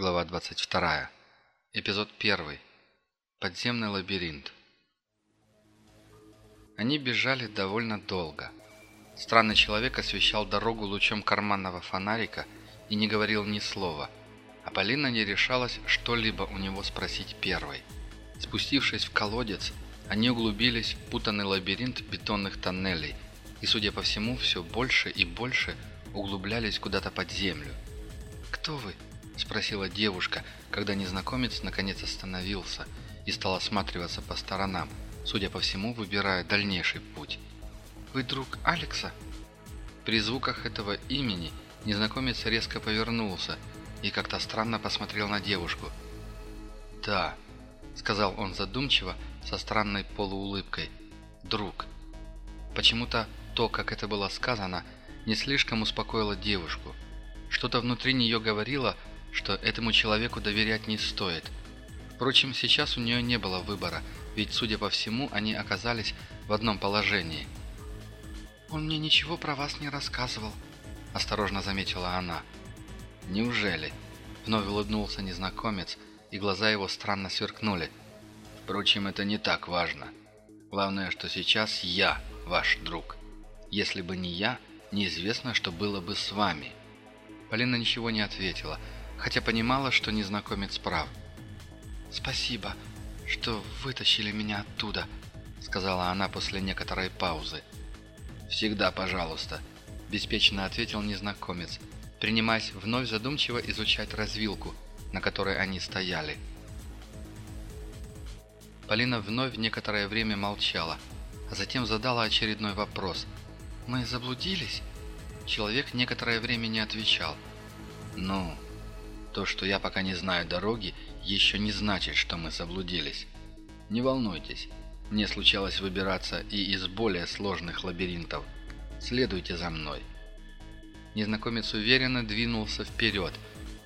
Глава 22. Эпизод 1. Подземный лабиринт. Они бежали довольно долго. Странный человек освещал дорогу лучом карманного фонарика и не говорил ни слова, а Полина не решалась что-либо у него спросить первой. Спустившись в колодец, они углубились в путанный лабиринт бетонных тоннелей и, судя по всему, все больше и больше углублялись куда-то под землю. «Кто вы?» – спросила девушка, когда незнакомец наконец остановился и стал осматриваться по сторонам, судя по всему, выбирая дальнейший путь. «Вы друг Алекса?» При звуках этого имени незнакомец резко повернулся и как-то странно посмотрел на девушку. «Да», – сказал он задумчиво, со странной полуулыбкой. «Друг». Почему-то то, как это было сказано, не слишком успокоило девушку. Что-то внутри нее говорило, что этому человеку доверять не стоит. Впрочем, сейчас у нее не было выбора, ведь, судя по всему, они оказались в одном положении. «Он мне ничего про вас не рассказывал», – осторожно заметила она. «Неужели?» – вновь улыбнулся незнакомец, и глаза его странно сверкнули. «Впрочем, это не так важно. Главное, что сейчас я ваш друг. Если бы не я, неизвестно, что было бы с вами». Полина ничего не ответила – хотя понимала, что незнакомец прав. «Спасибо, что вытащили меня оттуда», — сказала она после некоторой паузы. «Всегда пожалуйста», — беспечно ответил незнакомец, принимаясь вновь задумчиво изучать развилку, на которой они стояли. Полина вновь некоторое время молчала, а затем задала очередной вопрос. «Мы заблудились?» Человек некоторое время не отвечал. «Ну, то, что я пока не знаю дороги, еще не значит, что мы заблудились. Не волнуйтесь, мне случалось выбираться и из более сложных лабиринтов. Следуйте за мной». Незнакомец уверенно двинулся вперед,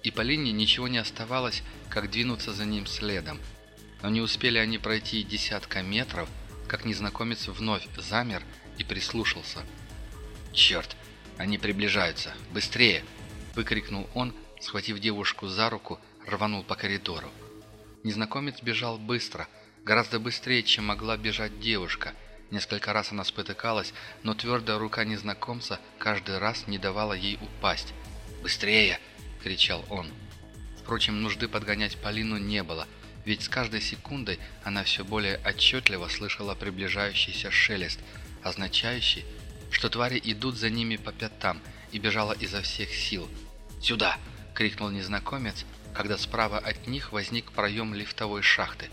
и Полине ничего не оставалось, как двинуться за ним следом. Но не успели они пройти десятка метров, как незнакомец вновь замер и прислушался. «Черт! Они приближаются! Быстрее!» – выкрикнул он, схватив девушку за руку, рванул по коридору. Незнакомец бежал быстро, гораздо быстрее, чем могла бежать девушка. Несколько раз она спотыкалась, но твердая рука незнакомца каждый раз не давала ей упасть. «Быстрее!» – кричал он. Впрочем, нужды подгонять Полину не было, ведь с каждой секундой она все более отчетливо слышала приближающийся шелест, означающий, что твари идут за ними по пятам, и бежала изо всех сил. «Сюда!» — крикнул незнакомец, когда справа от них возник проем лифтовой шахты.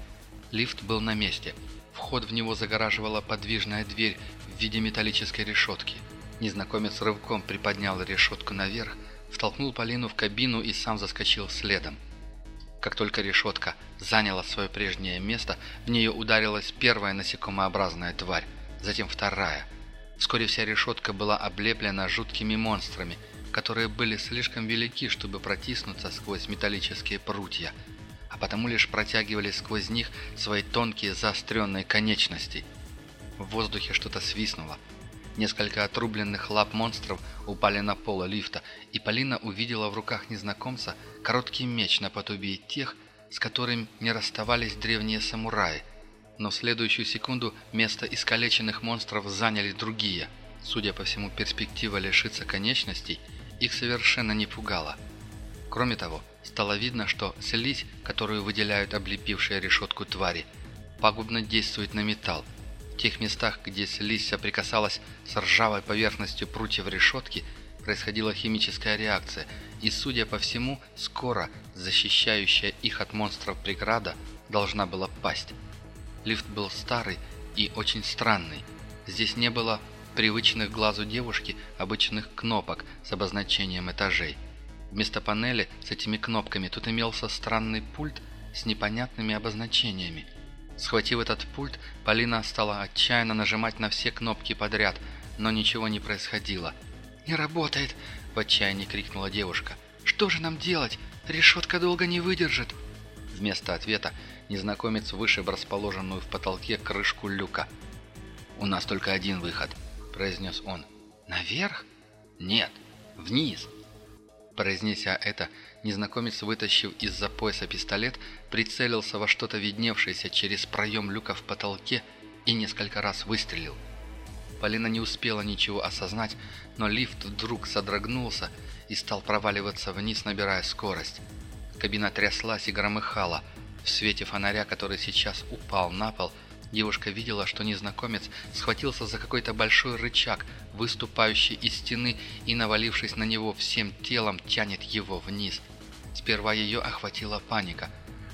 Лифт был на месте. Вход в него загораживала подвижная дверь в виде металлической решетки. Незнакомец рывком приподнял решетку наверх, втолкнул Полину в кабину и сам заскочил следом. Как только решетка заняла свое прежнее место, в нее ударилась первая насекомообразная тварь, затем вторая. Вскоре вся решетка была облеплена жуткими монстрами – которые были слишком велики, чтобы протиснуться сквозь металлические прутья, а потому лишь протягивали сквозь них свои тонкие заостренные конечности. В воздухе что-то свистнуло. Несколько отрубленных лап монстров упали на пол лифта, и Полина увидела в руках незнакомца короткий меч наподобие тех, с которым не расставались древние самураи. Но в следующую секунду место искалеченных монстров заняли другие. Судя по всему, перспектива лишиться конечностей – их совершенно не пугало. Кроме того, стало видно, что слизь, которую выделяют облепившие решетку твари, пагубно действует на металл. В тех местах, где слизь соприкасалась с ржавой поверхностью прутьев решетки, происходила химическая реакция, и, судя по всему, скоро защищающая их от монстров преграда должна была пасть. Лифт был старый и очень странный. Здесь не было привычных глазу девушки обычных кнопок с обозначением этажей. Вместо панели с этими кнопками тут имелся странный пульт с непонятными обозначениями. Схватив этот пульт, Полина стала отчаянно нажимать на все кнопки подряд, но ничего не происходило. «Не работает!» – в отчаянии крикнула девушка. «Что же нам делать? Решетка долго не выдержит!» Вместо ответа незнакомец вышиб расположенную в потолке крышку люка. «У нас только один выход», произнес он. «Наверх?» «Нет, вниз». Произнеся это, незнакомец, вытащив из-за пояса пистолет, прицелился во что-то видневшееся через проем люка в потолке и несколько раз выстрелил. Полина не успела ничего осознать, но лифт вдруг содрогнулся и стал проваливаться вниз, набирая скорость. Кабина тряслась и громыхала. В свете фонаря, который сейчас упал на пол, девушка видела, что незнакомец схватился за какой-то большой рычаг, выступающий из стены, и, навалившись на него всем телом, тянет его вниз. Сперва ее охватила паника,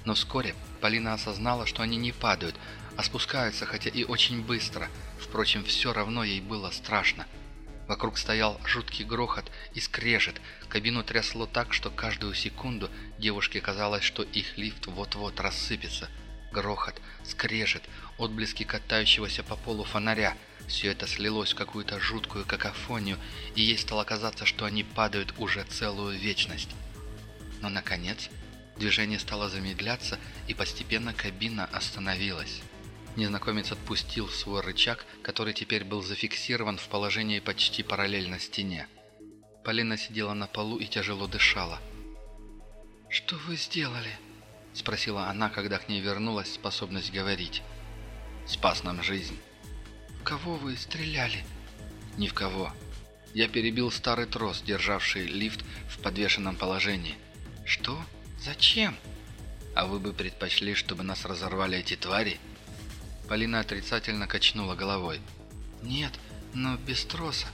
но вскоре Полина осознала, что они не падают, а спускаются, хотя и очень быстро. Впрочем, все равно ей было страшно. Вокруг стоял жуткий грохот и скрежет. Кабину трясло так, что каждую секунду девушке казалось, что их лифт вот-вот рассыпется. Грохот, скрежет, отблески катающегося по полу фонаря. Все это слилось в какую-то жуткую какофонию, и ей стало казаться, что они падают уже целую вечность. Но, наконец, движение стало замедляться, и постепенно кабина остановилась. Незнакомец отпустил свой рычаг, который теперь был зафиксирован в положении почти параллельно стене. Полина сидела на полу и тяжело дышала. «Что вы сделали?» – спросила она, когда к ней вернулась способность говорить. «Спас нам жизнь». «В кого вы стреляли?» «Ни в кого. Я перебил старый трос, державший лифт в подвешенном положении». «Что? Зачем?» «А вы бы предпочли, чтобы нас разорвали эти твари?» Полина отрицательно качнула головой. «Нет, но без троса.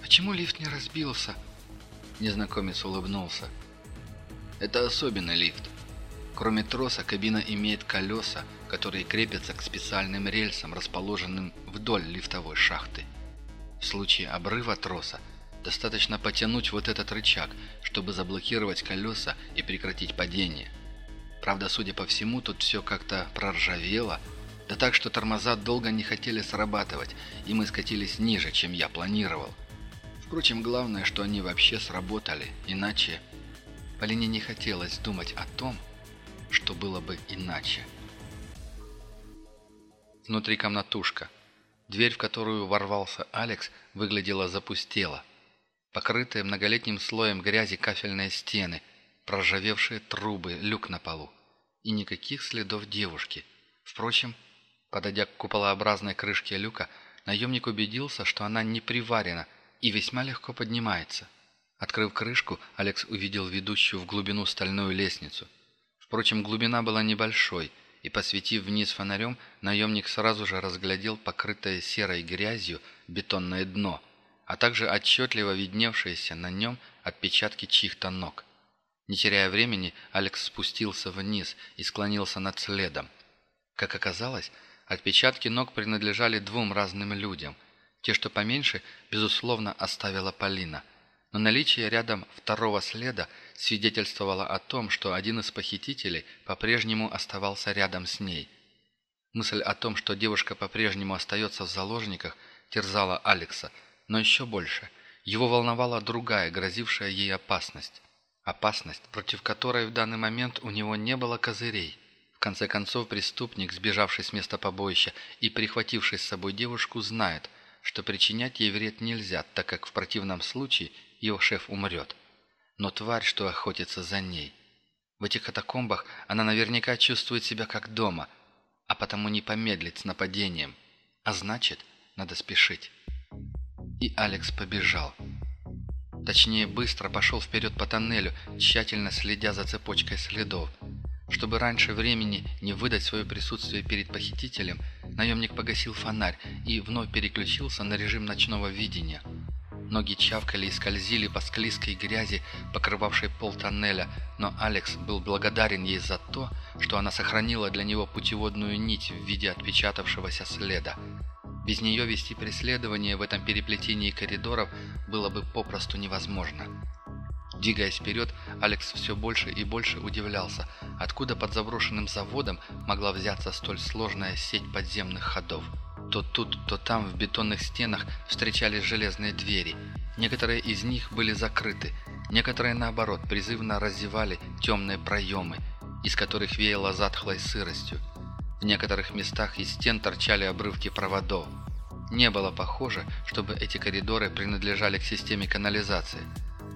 Почему лифт не разбился?» Незнакомец улыбнулся. «Это особенный лифт. Кроме троса, кабина имеет колеса, которые крепятся к специальным рельсам, расположенным вдоль лифтовой шахты. В случае обрыва троса достаточно потянуть вот этот рычаг, чтобы заблокировать колеса и прекратить падение. Правда, судя по всему, тут все как-то проржавело, да так, что тормоза долго не хотели срабатывать, и мы скатились ниже, чем я планировал. Впрочем, главное, что они вообще сработали, иначе... Полине не хотелось думать о том, что было бы иначе. Внутри комнатушка. Дверь, в которую ворвался Алекс, выглядела запустела. Покрытые многолетним слоем грязи кафельные стены, проржавевшие трубы, люк на полу. И никаких следов девушки. Впрочем, Подойдя к куполообразной крышке люка, наемник убедился, что она не приварена и весьма легко поднимается. Открыв крышку, Алекс увидел ведущую в глубину стальную лестницу. Впрочем, глубина была небольшой, и, посветив вниз фонарем, наемник сразу же разглядел покрытое серой грязью бетонное дно, а также отчетливо видневшиеся на нем отпечатки чьих-то ног. Не теряя времени, Алекс спустился вниз и склонился над следом. Как оказалось, Отпечатки ног принадлежали двум разным людям. Те, что поменьше, безусловно, оставила Полина. Но наличие рядом второго следа свидетельствовало о том, что один из похитителей по-прежнему оставался рядом с ней. Мысль о том, что девушка по-прежнему остается в заложниках, терзала Алекса, но еще больше. Его волновала другая, грозившая ей опасность. Опасность, против которой в данный момент у него не было козырей конце концов, преступник, сбежавший с места побоища и прихвативший с собой девушку, знает, что причинять ей вред нельзя, так как в противном случае его шеф умрет. Но тварь, что охотится за ней. В этих катакомбах она наверняка чувствует себя как дома, а потому не помедлит с нападением. А значит, надо спешить. И Алекс побежал. Точнее, быстро пошел вперед по тоннелю, тщательно следя за цепочкой следов. Чтобы раньше времени не выдать свое присутствие перед похитителем, наемник погасил фонарь и вновь переключился на режим ночного видения. Ноги чавкали и скользили по склизкой грязи, покрывавшей пол тоннеля, но Алекс был благодарен ей за то, что она сохранила для него путеводную нить в виде отпечатавшегося следа. Без нее вести преследование в этом переплетении коридоров было бы попросту невозможно. Двигаясь вперед, Алекс все больше и больше удивлялся, откуда под заброшенным заводом могла взяться столь сложная сеть подземных ходов. То тут, то там в бетонных стенах встречались железные двери. Некоторые из них были закрыты, некоторые, наоборот, призывно разевали темные проемы, из которых веяло затхлой сыростью. В некоторых местах из стен торчали обрывки проводов. Не было похоже, чтобы эти коридоры принадлежали к системе канализации –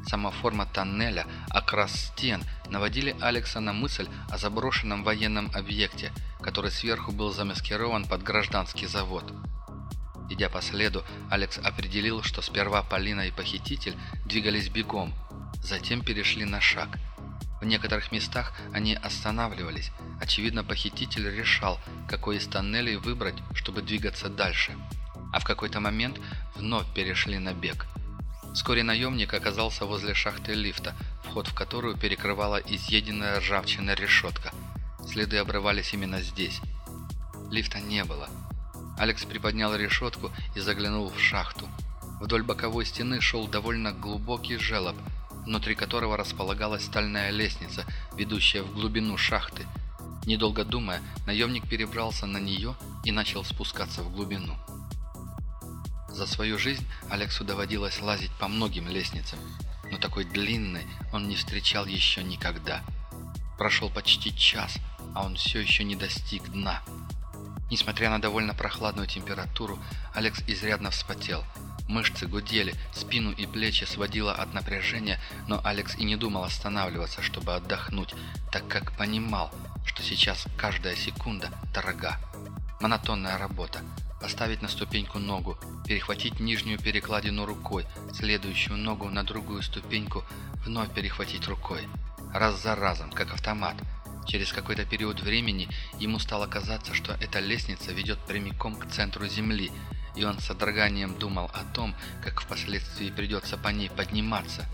Сама форма тоннеля, окрас стен наводили Алекса на мысль о заброшенном военном объекте, который сверху был замаскирован под гражданский завод. Идя по следу, Алекс определил, что сперва Полина и похититель двигались бегом, затем перешли на шаг. В некоторых местах они останавливались. Очевидно, похититель решал, какой из тоннелей выбрать, чтобы двигаться дальше. А в какой-то момент вновь перешли на бег – Вскоре наемник оказался возле шахты лифта, вход в которую перекрывала изъеденная ржавчина решетка. Следы обрывались именно здесь. Лифта не было. Алекс приподнял решетку и заглянул в шахту. Вдоль боковой стены шел довольно глубокий желоб, внутри которого располагалась стальная лестница, ведущая в глубину шахты. Недолго думая, наемник перебрался на нее и начал спускаться в глубину. За свою жизнь Алексу доводилось лазить по многим лестницам, но такой длинной он не встречал еще никогда. Прошел почти час, а он все еще не достиг дна. Несмотря на довольно прохладную температуру, Алекс изрядно вспотел. Мышцы гудели, спину и плечи сводило от напряжения, но Алекс и не думал останавливаться, чтобы отдохнуть, так как понимал, что сейчас каждая секунда дорога. Монотонная работа, Поставить на ступеньку ногу, перехватить нижнюю перекладину рукой, следующую ногу на другую ступеньку, вновь перехватить рукой. Раз за разом, как автомат. Через какой-то период времени ему стало казаться, что эта лестница ведет прямиком к центру Земли, и он с содроганием думал о том, как впоследствии придется по ней подниматься.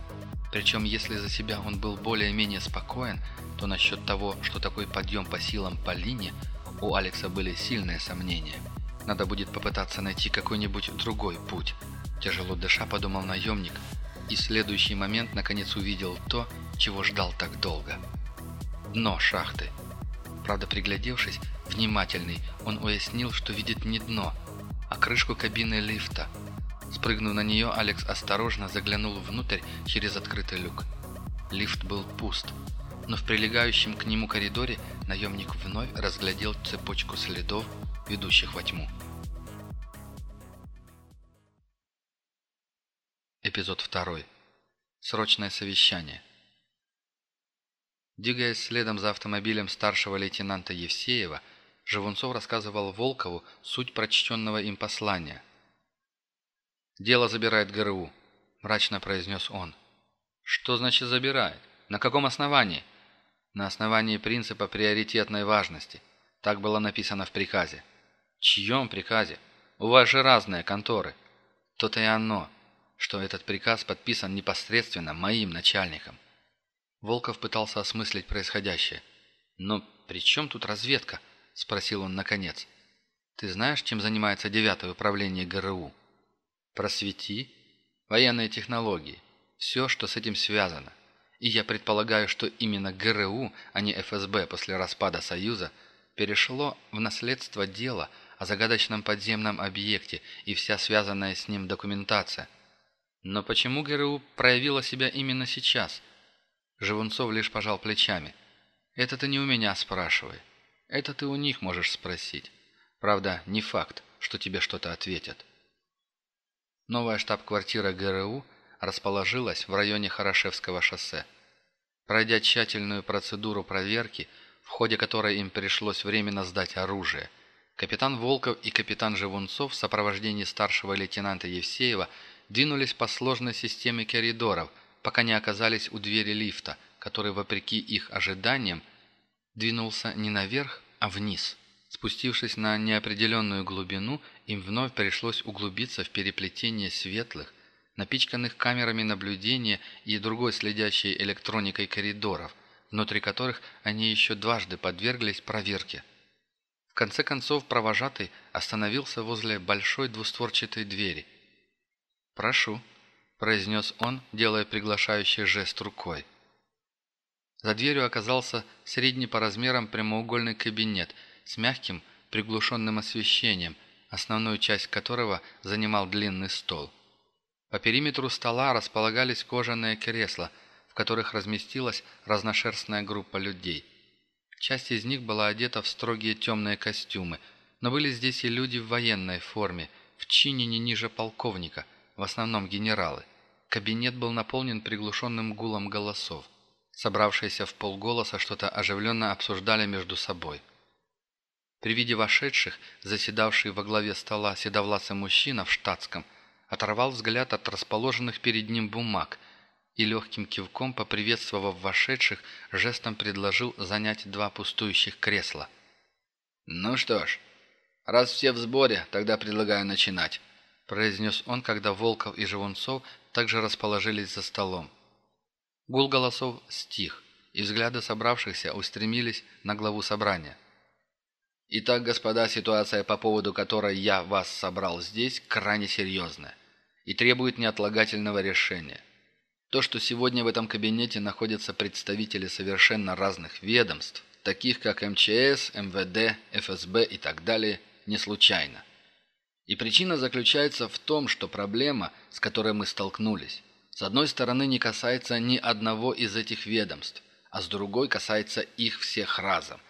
Причем, если за себя он был более-менее спокоен, то насчет того, что такой подъем по силам по линии, у Алекса были сильные сомнения. Надо будет попытаться найти какой-нибудь другой путь. Тяжело дыша, подумал наемник, и следующий момент наконец увидел то, чего ждал так долго. Дно шахты. Правда, приглядевшись, внимательный, он уяснил, что видит не дно, а крышку кабины лифта. Спрыгнув на нее, Алекс осторожно заглянул внутрь через открытый люк. Лифт был пуст, но в прилегающем к нему коридоре наемник вновь разглядел цепочку следов, ведущих во тьму. Эпизод 2. Срочное совещание. Двигаясь следом за автомобилем старшего лейтенанта Евсеева, Живунцов рассказывал Волкову суть прочтенного им послания. «Дело забирает ГРУ», – мрачно произнес он. «Что значит забирает? На каком основании?» «На основании принципа приоритетной важности. Так было написано в приказе». «Чьем приказе? У вас же разные конторы». «То-то и оно что этот приказ подписан непосредственно моим начальником. Волков пытался осмыслить происходящее. «Но при чем тут разведка?» – спросил он наконец. «Ты знаешь, чем занимается девятое управление ГРУ?» «Просвети. Военные технологии. Все, что с этим связано. И я предполагаю, что именно ГРУ, а не ФСБ после распада Союза, перешло в наследство дела о загадочном подземном объекте и вся связанная с ним документация – но почему ГРУ проявила себя именно сейчас? Живунцов лишь пожал плечами. Это ты не у меня спрашивай. Это ты у них можешь спросить. Правда, не факт, что тебе что-то ответят. Новая штаб-квартира ГРУ расположилась в районе Хорошевского шоссе. Пройдя тщательную процедуру проверки, в ходе которой им пришлось временно сдать оружие, капитан Волков и капитан Живунцов в сопровождении старшего лейтенанта Евсеева – двинулись по сложной системе коридоров, пока не оказались у двери лифта, который, вопреки их ожиданиям, двинулся не наверх, а вниз. Спустившись на неопределенную глубину, им вновь пришлось углубиться в переплетение светлых, напичканных камерами наблюдения и другой следящей электроникой коридоров, внутри которых они еще дважды подверглись проверке. В конце концов провожатый остановился возле большой двустворчатой двери – «Прошу», – произнес он, делая приглашающий жест рукой. За дверью оказался средний по размерам прямоугольный кабинет с мягким, приглушенным освещением, основную часть которого занимал длинный стол. По периметру стола располагались кожаные кресла, в которых разместилась разношерстная группа людей. Часть из них была одета в строгие темные костюмы, но были здесь и люди в военной форме, в чине не ниже полковника – в основном генералы. Кабинет был наполнен приглушенным гулом голосов. Собравшиеся в полголоса что-то оживленно обсуждали между собой. При виде вошедших, заседавший во главе стола седовласый мужчина в штатском, оторвал взгляд от расположенных перед ним бумаг и легким кивком, поприветствовав вошедших, жестом предложил занять два пустующих кресла. «Ну что ж, раз все в сборе, тогда предлагаю начинать», произнес он, когда Волков и Живунцов также расположились за столом. Гул голосов стих, и взгляды собравшихся устремились на главу собрания. «Итак, господа, ситуация, по поводу которой я вас собрал здесь, крайне серьезная и требует неотлагательного решения. То, что сегодня в этом кабинете находятся представители совершенно разных ведомств, таких как МЧС, МВД, ФСБ и так далее, не случайно. И причина заключается в том, что проблема, с которой мы столкнулись, с одной стороны, не касается ни одного из этих ведомств, а с другой касается их всех разом.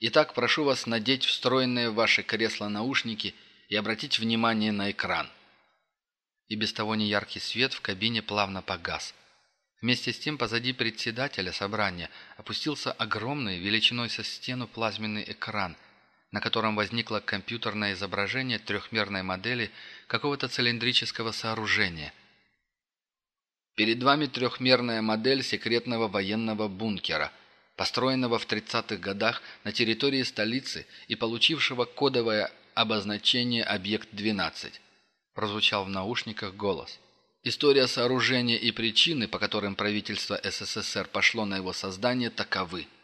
Итак, прошу вас надеть встроенные в ваши кресла наушники и обратить внимание на экран. И без того неяркий свет в кабине плавно погас. Вместе с тем позади председателя собрания опустился огромный, величиной со стену плазменный экран, на котором возникло компьютерное изображение трехмерной модели какого-то цилиндрического сооружения – Перед вами трехмерная модель секретного военного бункера, построенного в 30-х годах на территории столицы и получившего кодовое обозначение «Объект-12», прозвучал в наушниках голос. История сооружения и причины, по которым правительство СССР пошло на его создание, таковы –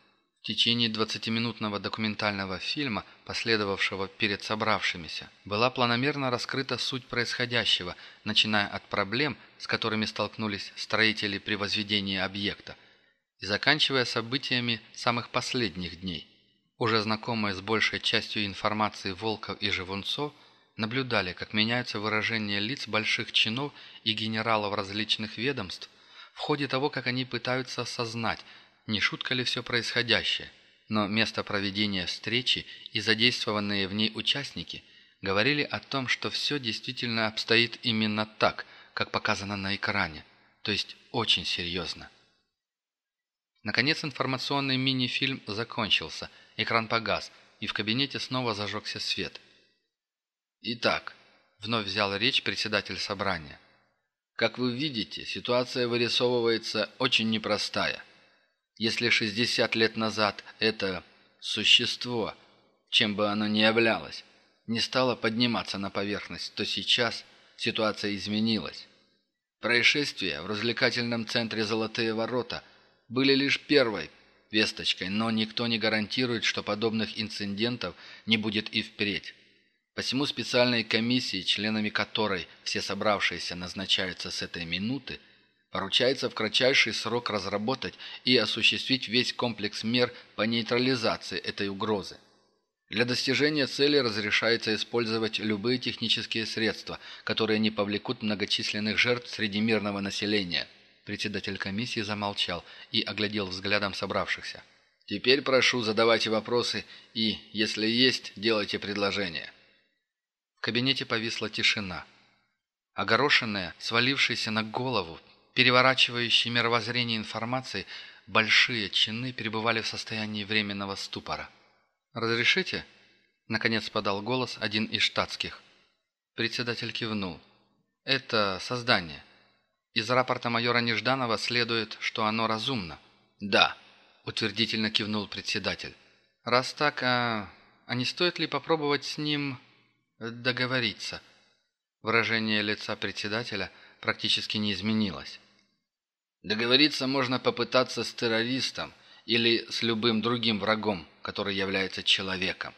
в течение 20-минутного документального фильма, последовавшего перед собравшимися, была планомерно раскрыта суть происходящего, начиная от проблем, с которыми столкнулись строители при возведении объекта, и заканчивая событиями самых последних дней. Уже знакомые с большей частью информации Волков и Живунцов наблюдали, как меняются выражения лиц больших чинов и генералов различных ведомств в ходе того, как они пытаются осознать – не шутка ли все происходящее, но место проведения встречи и задействованные в ней участники говорили о том, что все действительно обстоит именно так, как показано на экране, то есть очень серьезно. Наконец информационный мини-фильм закончился, экран погас, и в кабинете снова зажегся свет. «Итак», — вновь взял речь председатель собрания, «как вы видите, ситуация вырисовывается очень непростая. Если 60 лет назад это существо, чем бы оно ни являлось, не стало подниматься на поверхность, то сейчас ситуация изменилась. Происшествия в развлекательном центре «Золотые ворота» были лишь первой весточкой, но никто не гарантирует, что подобных инцидентов не будет и впредь. Посему специальной комиссии, членами которой все собравшиеся назначаются с этой минуты, Поручается в кратчайший срок разработать и осуществить весь комплекс мер по нейтрализации этой угрозы. Для достижения цели разрешается использовать любые технические средства, которые не повлекут многочисленных жертв среди мирного населения. Председатель комиссии замолчал и оглядел взглядом собравшихся. «Теперь прошу задавайте вопросы и, если есть, делайте предложения». В кабинете повисла тишина. Огорошенная, свалившаяся на голову, переворачивающие мировоззрение информации, большие чины пребывали в состоянии временного ступора. «Разрешите?» – наконец подал голос один из штатских. Председатель кивнул. «Это создание. Из рапорта майора Нежданова следует, что оно разумно». «Да», – утвердительно кивнул председатель. «Раз так, а, а не стоит ли попробовать с ним договориться?» Выражение лица председателя практически не изменилось. Договориться можно попытаться с террористом или с любым другим врагом, который является человеком.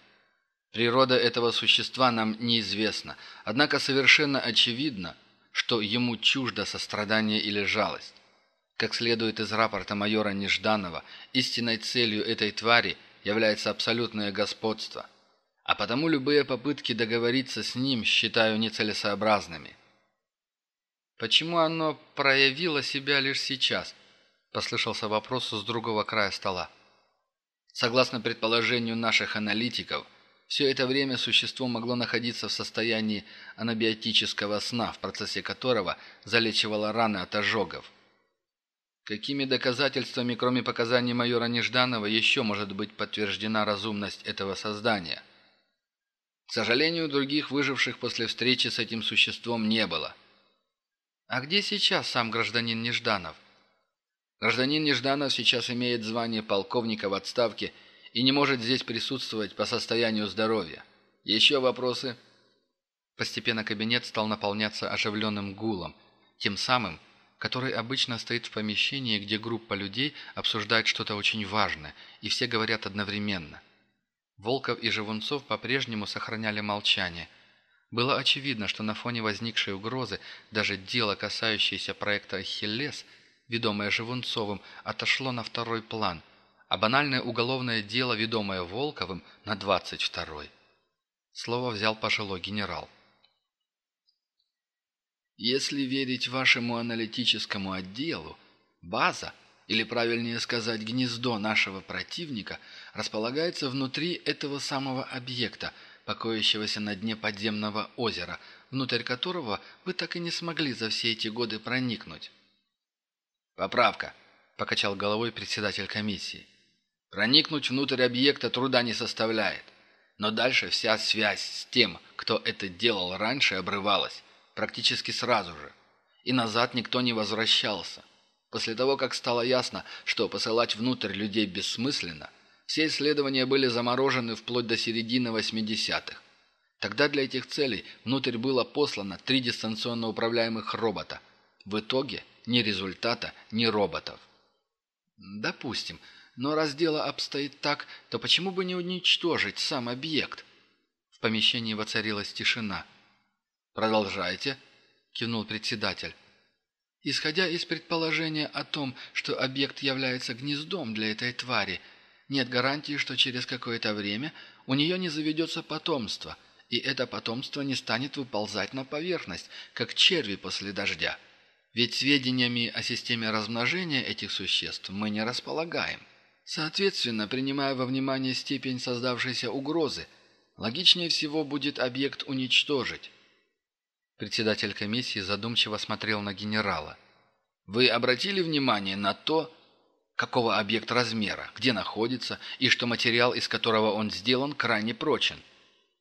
Природа этого существа нам неизвестна, однако совершенно очевидно, что ему чуждо сострадание или жалость. Как следует из рапорта майора Нежданова, истинной целью этой твари является абсолютное господство, а потому любые попытки договориться с ним считаю нецелесообразными. «Почему оно проявило себя лишь сейчас?» – послышался вопрос с другого края стола. Согласно предположению наших аналитиков, Все это время существо могло находиться в состоянии анабиотического сна, в процессе которого залечивало раны от ожогов. Какими доказательствами, кроме показаний майора Нежданова, еще может быть подтверждена разумность этого создания? К сожалению, других выживших после встречи с этим существом не было. А где сейчас сам гражданин Нежданов? Гражданин Нежданов сейчас имеет звание полковника в отставке и не может здесь присутствовать по состоянию здоровья. Еще вопросы? Постепенно кабинет стал наполняться оживленным гулом, тем самым, который обычно стоит в помещении, где группа людей обсуждает что-то очень важное, и все говорят одновременно. Волков и Живунцов по-прежнему сохраняли молчание. Было очевидно, что на фоне возникшей угрозы даже дело, касающееся проекта «Ахиллес», ведомое Живунцовым, отошло на второй план, а банальное уголовное дело, ведомое Волковым, на двадцать второй. Слово взял пожилой генерал. Если верить вашему аналитическому отделу, база – или правильнее сказать гнездо нашего противника, располагается внутри этого самого объекта, покоящегося на дне подземного озера, внутрь которого вы так и не смогли за все эти годы проникнуть. «Поправка», – покачал головой председатель комиссии. «Проникнуть внутрь объекта труда не составляет. Но дальше вся связь с тем, кто это делал раньше, обрывалась, практически сразу же. И назад никто не возвращался. После того, как стало ясно, что посылать внутрь людей бессмысленно, все исследования были заморожены вплоть до середины 80-х. Тогда для этих целей внутрь было послано три дистанционно управляемых робота. В итоге ни результата, ни роботов. Допустим, но раз дело обстоит так, то почему бы не уничтожить сам объект? В помещении воцарилась тишина. «Продолжайте», – кивнул председатель. Исходя из предположения о том, что объект является гнездом для этой твари, нет гарантии, что через какое-то время у нее не заведется потомство, и это потомство не станет выползать на поверхность, как черви после дождя. Ведь сведениями о системе размножения этих существ мы не располагаем. Соответственно, принимая во внимание степень создавшейся угрозы, логичнее всего будет объект уничтожить, Председатель комиссии задумчиво смотрел на генерала. «Вы обратили внимание на то, какого объект размера, где находится и что материал, из которого он сделан, крайне прочен?»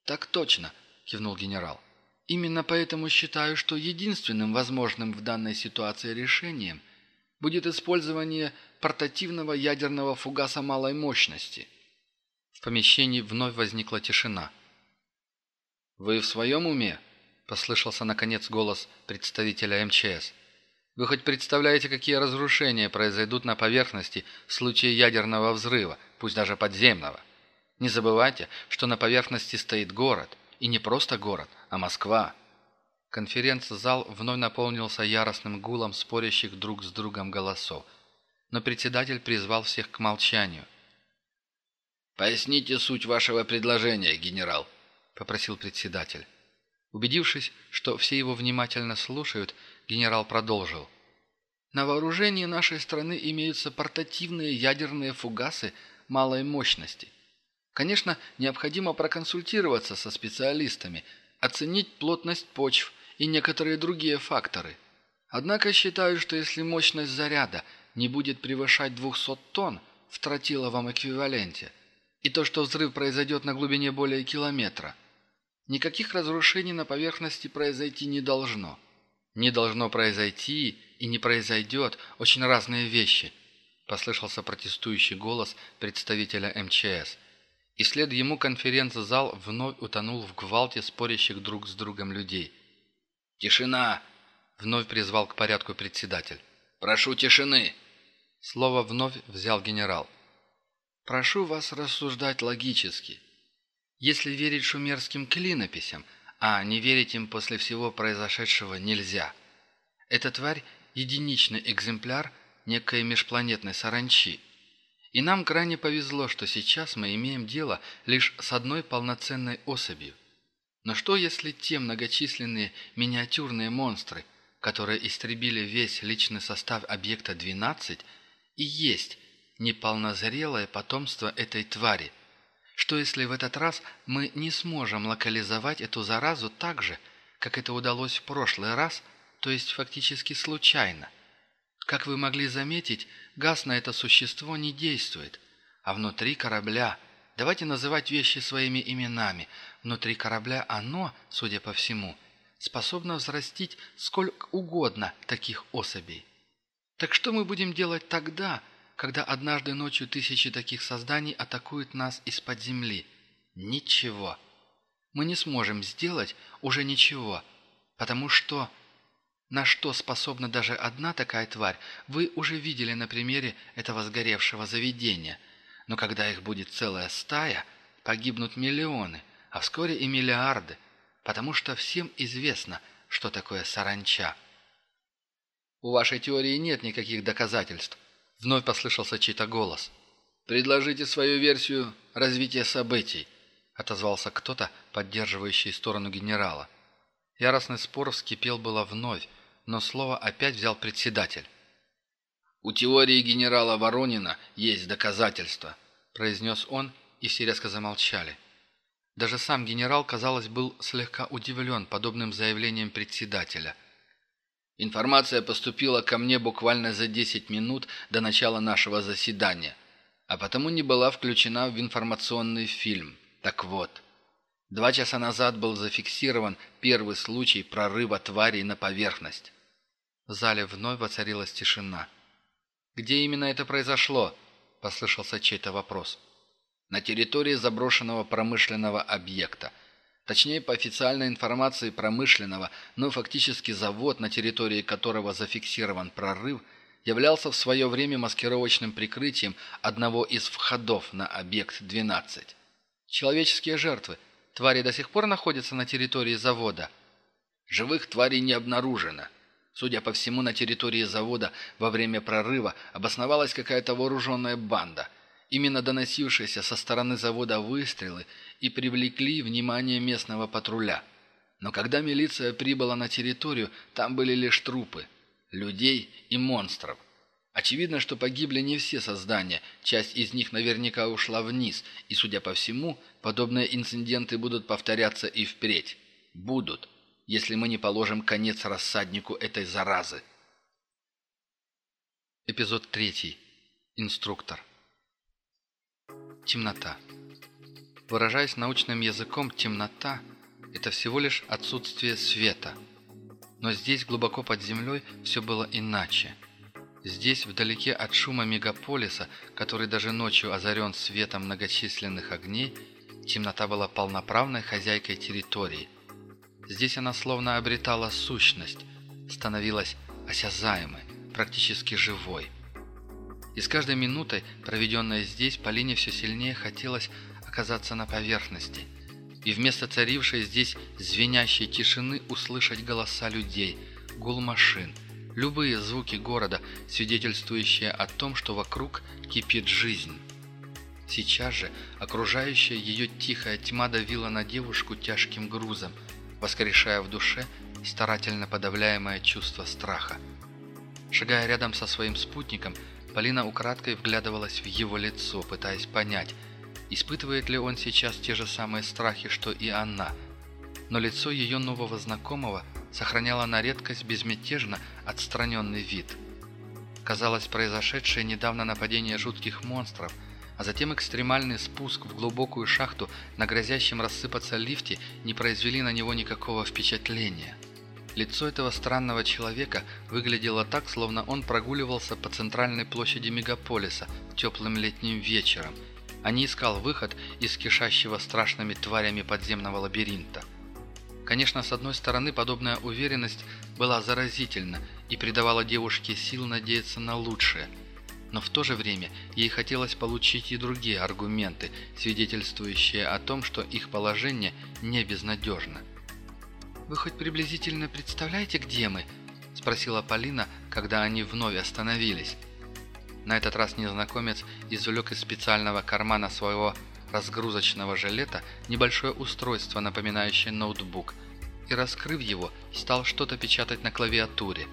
«Так точно», – кивнул генерал. «Именно поэтому считаю, что единственным возможным в данной ситуации решением будет использование портативного ядерного фугаса малой мощности». В помещении вновь возникла тишина. «Вы в своем уме?» – послышался наконец голос представителя МЧС. «Вы хоть представляете, какие разрушения произойдут на поверхности в случае ядерного взрыва, пусть даже подземного? Не забывайте, что на поверхности стоит город, и не просто город, а Москва». Конференц-зал вновь наполнился яростным гулом спорящих друг с другом голосов, но председатель призвал всех к молчанию. «Поясните суть вашего предложения, генерал», – попросил председатель. Убедившись, что все его внимательно слушают, генерал продолжил. «На вооружении нашей страны имеются портативные ядерные фугасы малой мощности. Конечно, необходимо проконсультироваться со специалистами, оценить плотность почв и некоторые другие факторы. Однако считаю, что если мощность заряда не будет превышать 200 тонн в тротиловом эквиваленте, и то, что взрыв произойдет на глубине более километра – Никаких разрушений на поверхности произойти не должно. Не должно произойти и не произойдет очень разные вещи, послышался протестующий голос представителя МЧС. И след ему конференц-зал вновь утонул в гвалте спорящих друг с другом людей. «Тишина!» — вновь призвал к порядку председатель. «Прошу тишины!» Слово вновь взял генерал. «Прошу вас рассуждать логически. Если верить шумерским клинописям, а не верить им после всего произошедшего нельзя. Эта тварь – единичный экземпляр некой межпланетной саранчи. И нам крайне повезло, что сейчас мы имеем дело лишь с одной полноценной особью. Но что если те многочисленные миниатюрные монстры, которые истребили весь личный состав объекта 12, и есть неполнозрелое потомство этой твари, Что если в этот раз мы не сможем локализовать эту заразу так же, как это удалось в прошлый раз, то есть фактически случайно? Как вы могли заметить, газ на это существо не действует, а внутри корабля, давайте называть вещи своими именами, внутри корабля оно, судя по всему, способно взрастить сколько угодно таких особей. Так что мы будем делать тогда, когда однажды ночью тысячи таких созданий атакуют нас из-под земли? Ничего. Мы не сможем сделать уже ничего, потому что... На что способна даже одна такая тварь, вы уже видели на примере этого сгоревшего заведения. Но когда их будет целая стая, погибнут миллионы, а вскоре и миллиарды, потому что всем известно, что такое саранча. «У вашей теории нет никаких доказательств», — вновь послышался чей-то голос. «Предложите свою версию развития событий», — отозвался кто-то, поддерживающий сторону генерала. Яростный спор вскипел было вновь, но слово опять взял председатель. «У теории генерала Воронина есть доказательства», — произнес он, и все резко замолчали. Даже сам генерал, казалось, был слегка удивлен подобным заявлением председателя — Информация поступила ко мне буквально за 10 минут до начала нашего заседания, а потому не была включена в информационный фильм. Так вот, два часа назад был зафиксирован первый случай прорыва тварей на поверхность. В зале вновь воцарилась тишина. «Где именно это произошло?» – послышался чей-то вопрос. «На территории заброшенного промышленного объекта – Точнее, по официальной информации промышленного, но фактически завод, на территории которого зафиксирован прорыв, являлся в свое время маскировочным прикрытием одного из входов на объект 12. Человеческие жертвы. Твари до сих пор находятся на территории завода. Живых тварей не обнаружено. Судя по всему, на территории завода во время прорыва обосновалась какая-то вооруженная банда – Именно доносившиеся со стороны завода выстрелы и привлекли внимание местного патруля. Но когда милиция прибыла на территорию, там были лишь трупы. Людей и монстров. Очевидно, что погибли не все создания, часть из них наверняка ушла вниз, и, судя по всему, подобные инциденты будут повторяться и впредь. Будут, если мы не положим конец рассаднику этой заразы. Эпизод третий. Инструктор. Темнота. Выражаясь научным языком, темнота – это всего лишь отсутствие света. Но здесь, глубоко под землей, все было иначе. Здесь, вдалеке от шума мегаполиса, который даже ночью озарен светом многочисленных огней, темнота была полноправной хозяйкой территории. Здесь она словно обретала сущность, становилась осязаемой, практически живой – и с каждой минутой, проведенной здесь, Полине все сильнее хотелось оказаться на поверхности. И вместо царившей здесь звенящей тишины услышать голоса людей, гул машин, любые звуки города, свидетельствующие о том, что вокруг кипит жизнь. Сейчас же окружающая ее тихая тьма давила на девушку тяжким грузом, воскрешая в душе старательно подавляемое чувство страха. Шагая рядом со своим спутником, Полина украдкой вглядывалась в его лицо, пытаясь понять, испытывает ли он сейчас те же самые страхи, что и она. Но лицо ее нового знакомого сохраняло на редкость безмятежно отстраненный вид. Казалось, произошедшее недавно нападение жутких монстров, а затем экстремальный спуск в глубокую шахту на грозящем рассыпаться лифте не произвели на него никакого впечатления. Лицо этого странного человека выглядело так, словно он прогуливался по центральной площади мегаполиса теплым летним вечером, а не искал выход из кишащего страшными тварями подземного лабиринта. Конечно, с одной стороны, подобная уверенность была заразительна и придавала девушке сил надеяться на лучшее. Но в то же время ей хотелось получить и другие аргументы, свидетельствующие о том, что их положение не безнадежно. «Вы хоть приблизительно представляете, где мы?» – спросила Полина, когда они вновь остановились. На этот раз незнакомец извлек из специального кармана своего разгрузочного жилета небольшое устройство, напоминающее ноутбук, и, раскрыв его, стал что-то печатать на клавиатуре.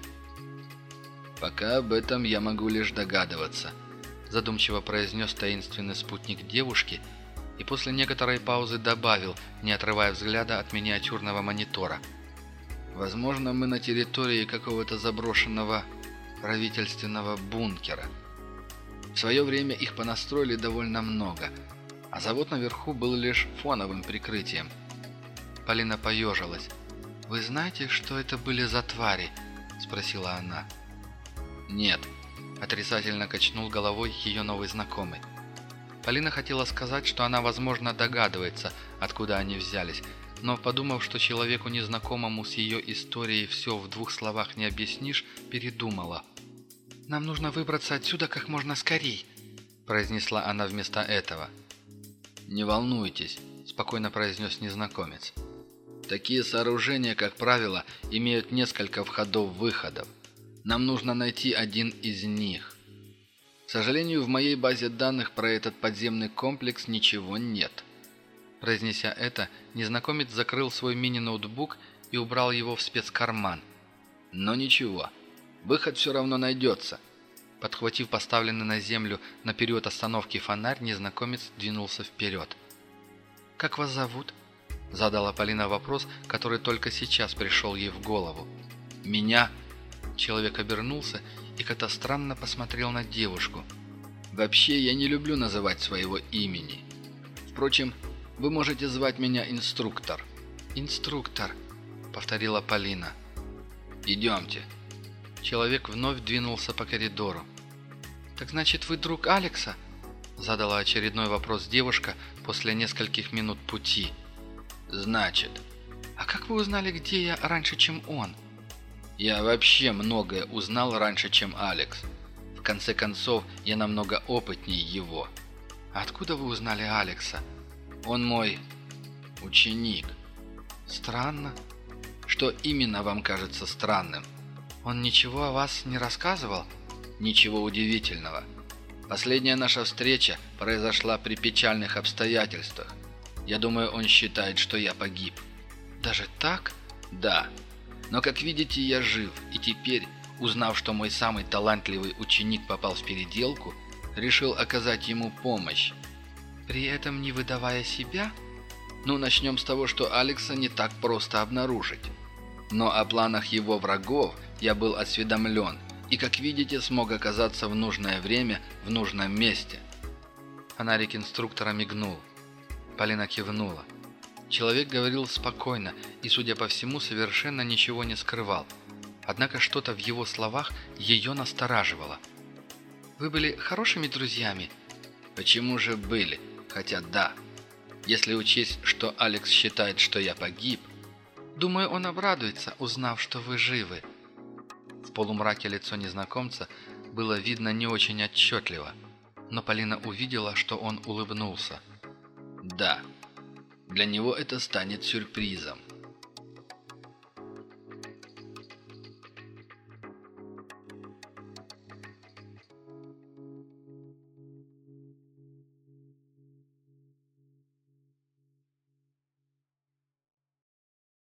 «Пока об этом я могу лишь догадываться», задумчиво произнес таинственный спутник девушки, и после некоторой паузы добавил, не отрывая взгляда от миниатюрного монитора. «Возможно, мы на территории какого-то заброшенного правительственного бункера. В свое время их понастроили довольно много, а завод наверху был лишь фоновым прикрытием». Полина поежилась. «Вы знаете, что это были за твари?» – спросила она. «Нет», – отрицательно качнул головой ее новый знакомый. Полина хотела сказать, что она, возможно, догадывается, откуда они взялись, но, подумав, что человеку незнакомому с ее историей все в двух словах не объяснишь, передумала. «Нам нужно выбраться отсюда как можно скорей», – произнесла она вместо этого. «Не волнуйтесь», – спокойно произнес незнакомец. «Такие сооружения, как правило, имеют несколько входов-выходов. Нам нужно найти один из них. К сожалению, в моей базе данных про этот подземный комплекс ничего нет. Произнеся это, незнакомец закрыл свой мини-ноутбук и убрал его в спецкарман. Но ничего, выход все равно найдется. Подхватив поставленный на землю на период остановки фонарь, незнакомец двинулся вперед. «Как вас зовут?» – задала Полина вопрос, который только сейчас пришел ей в голову. «Меня?» Человек обернулся и как-то странно посмотрел на девушку. «Вообще, я не люблю называть своего имени. Впрочем, вы можете звать меня инструктор». «Инструктор», — повторила Полина. «Идемте». Человек вновь двинулся по коридору. «Так значит, вы друг Алекса?» Задала очередной вопрос девушка после нескольких минут пути. «Значит». «А как вы узнали, где я раньше, чем он?» Я вообще многое узнал раньше, чем Алекс. В конце концов, я намного опытнее его. Откуда вы узнали Алекса? Он мой ученик. Странно. Что именно вам кажется странным? Он ничего о вас не рассказывал? Ничего удивительного. Последняя наша встреча произошла при печальных обстоятельствах. Я думаю, он считает, что я погиб. Даже так? Да. Но, как видите, я жив, и теперь, узнав, что мой самый талантливый ученик попал в переделку, решил оказать ему помощь. При этом не выдавая себя? Ну, начнем с того, что Алекса не так просто обнаружить. Но о планах его врагов я был осведомлен, и, как видите, смог оказаться в нужное время в нужном месте. Фонарик инструктора мигнул. Полина кивнула. Человек говорил спокойно и, судя по всему, совершенно ничего не скрывал. Однако что-то в его словах ее настораживало. «Вы были хорошими друзьями?» «Почему же были? Хотя да. Если учесть, что Алекс считает, что я погиб...» «Думаю, он обрадуется, узнав, что вы живы». В полумраке лицо незнакомца было видно не очень отчетливо, но Полина увидела, что он улыбнулся. «Да», для него это станет сюрпризом.